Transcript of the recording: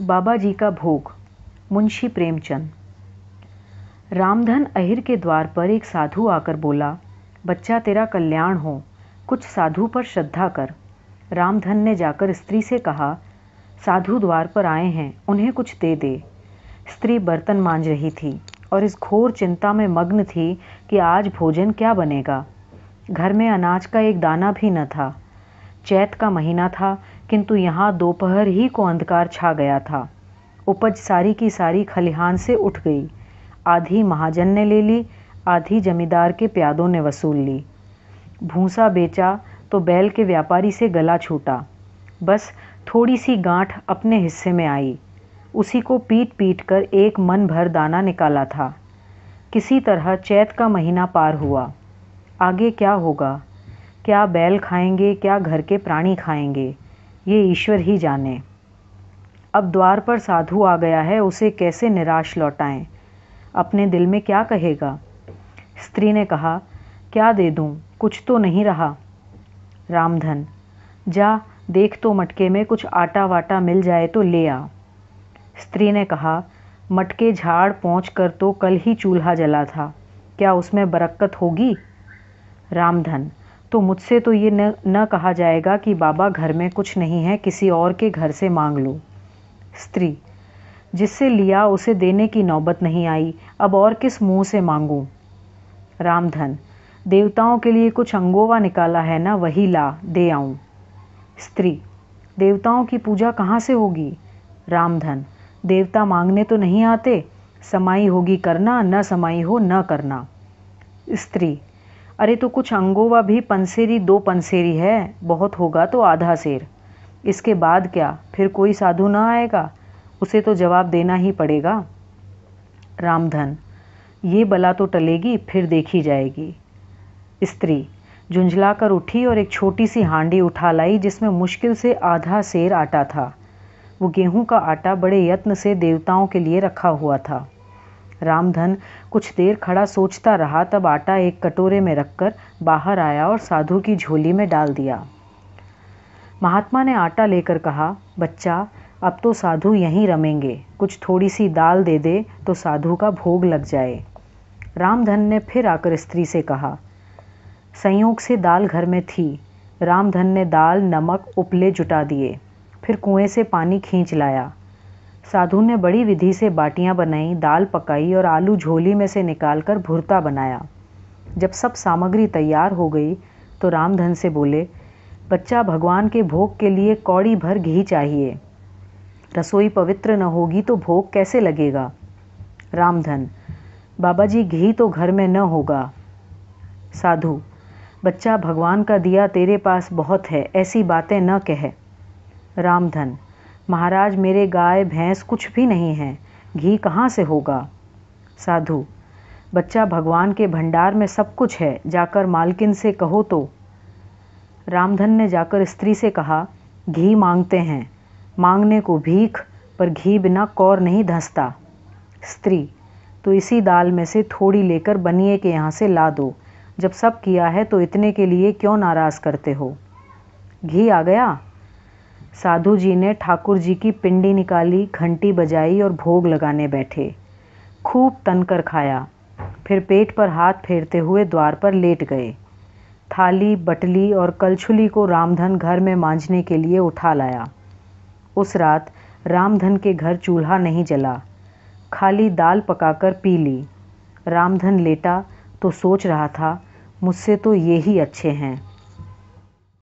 بابا جی کا بھوگ، منشی پریم چند رامدھن اہر کے دوار پر ایک سادھو آ کر بولا، بچہ تیرا کلیان ہو، کچھ سادھو پر شردھا کر رامدھن نے جا کر استری سے کہا، سادھو دوار پر آئے ہیں، انہیں کچھ دے دے استری برتن مانج رہی تھی اور اس گھور چنتا میں مگن تھی کہ آج بھوجن کیا بنے گا۔ گھر میں اناج کا ایک دانہ بھی نہ تھا۔ چیت کا مہینہ تھا کنتو یہاں دوپہر ہی کو اندھکار چھا گیا تھا۔ اپج ساری کی ساری کھلیہان سے اٹھ گئی۔ آدھی مہاجن نے لے لی، آدھی جمیندار کے پیادوں نے وصول لی۔ بھونسا بیچا تو بیل کے ویاپاری سے گلا چھوٹا۔ بس تھوڑی سی گانٹھ اپنے حصے میں آئی۔ اسی کو پیٹ پیٹ کر ایک من بھر دانہ نکالا تھا۔ کسی طرح چیت کا مہینہ پار ہوا۔ آگے کیا ہوگا؟ کیا بیل کھائیں گے؟ کیا گھر کے پرانی کھائیں گے؟ یہ ایشور ہی جانے۔ اب دوار پر سادھو آ گیا ہے، اسے کیسے نراش لوٹائیں؟ اپنے دل میں کیا کہے گا؟ استری نے کہا، کیا دے دوں؟ کچھ تو نہیں رہا۔ رامدھن جا، دیکھ تو مٹکے میں کچھ آٹا واٹا مل جائے تو لے آ۔ استری نے کہا، مٹکے جھاڑ پہنچ کر تو کل ہی چولہا جلا تھا۔ کیا اس میں برکت ہوگی؟ رامدھن تو مجھ سے تو یہ نہ کہا جائے گا کہ بابا گھر میں کچھ نہیں ہے، کسی اور کے گھر سے مانگ لو۔ استری جس سے لیا اسے دینے کی نوبت نہیں آئی، اب اور کس منہ سے مانگوں؟ رامدھن دیوتاؤں کے لیے کچھ انگووا نکالا ہے نا، وہی لا، دے آؤں۔ استری دیوتاؤں کی پوجا کہاں سے ہوگی؟ رامدھن دیوتا مانگنے تو نہیں آتے، سمائی ہوگی کرنا، نہ سمائی ہو، نہ کرنا۔ استری ارے تو کچھ انگووا بھی پنسیری دو پنسیری ہے، بہت ہوگا تو آدھا سیر۔ اس کے بعد کیا؟ پھر کوئی سادھو نہ آئے گا؟ اسے تو جواب دینا ہی پڑے گا۔ رامدھن یہ بلا تو ٹلے گی، پھر دیکھی جائے گی۔ استری، جھنجھلا کر اٹھی اور ایک چھوٹی سی ہانڈی اٹھا لائی جس میں مشکل سے آدھا سیر آٹا تھا۔ وہ گیہوں کا آٹا بڑے یتن سے دیوتاؤں کے لیے رکھا ہوا تھا۔ رامدھن کچھ دیر کھڑا سوچتا رہا تب آٹا ایک کٹورے میں رکھ کر باہر آیا اور سادھو کی جھولی میں ڈال دیا۔ مہاتما نے آٹا لے کر کہا، بچہ، اب تو سادھو یہیں رمیں گے، کچھ تھوڑی سی دال دے دے تو سادھو کا بھوگ لگ جائے رامدھن نے پھر آ کر استری سے کہا سیوگ سے دال گھر میں تھی رامدھن نے دال، نمک، اپلے جٹا دیے۔ پھر کنویں سے پانی کھینچ لایا۔ سادھو نے بڑی ودھی سے باٹیاں بنائیں دال پکائی اور آلو جھولی میں سے نکال کر بھرتا بنایا۔ جب سب سامگری تیار ہو گئی تو رامدھن سے بولے، بچہ، بھگوان کے بھوگ کے لیے کوڑی بھر گھی چاہیے۔ رسوئی پوتر نہ ہوگی تو بھوگ کیسے لگے گا؟ رامدھن بابا جی گھی تو گھر میں نہ ہوگا۔ سادھو، بچہ، بھگوان کا دیا تیرے پاس بہت ہے، ایسی باتیں نہ کہے رامدھن مہاراج میرے گائے، بھینس کچھ بھی نہیں ہیں۔ گھی کہاں سے ہوگا؟ سادھو، بچہ بھگوان کے بھنڈار میں سب کچھ ہے۔ جا کر مالکن سے کہو تو۔ رامدھن نے جا کر استری سے کہا، گھی مانگتے ہیں۔ مانگنے کو بھیک پر گھی بنا کور نہیں دھنستا۔ استری، تو اسی دال میں سے تھوڑی لے کر بنیے کے یہاں سے لا دو۔ جب سب کیا ہے تو اتنے کے لیے کیوں ناراض کرتے ہو؟ گھی آ گیا؟ سادھو جی نے ٹھاکر جی کی پنڈی نکالی، گھنٹی بجائی اور بھوگ لگانے بیٹھے۔ خوب تن کر کھایا۔ پھر پیٹ پر ہاتھ پھیرتے ہوئے دوار پر لیٹ گئے۔ تھالی، بٹلی اور کلچھلی کو رامدھن گھر میں مانجنے کے لیے اٹھا لایا۔ اس رات رامدھن کے گھر چولہا نہیں جلا۔ خالی دال پکا کر پی لی۔ رامدھن لیٹا تو سوچ رہا تھا، مجھ سے تو یہ ہی اچھے ہیں۔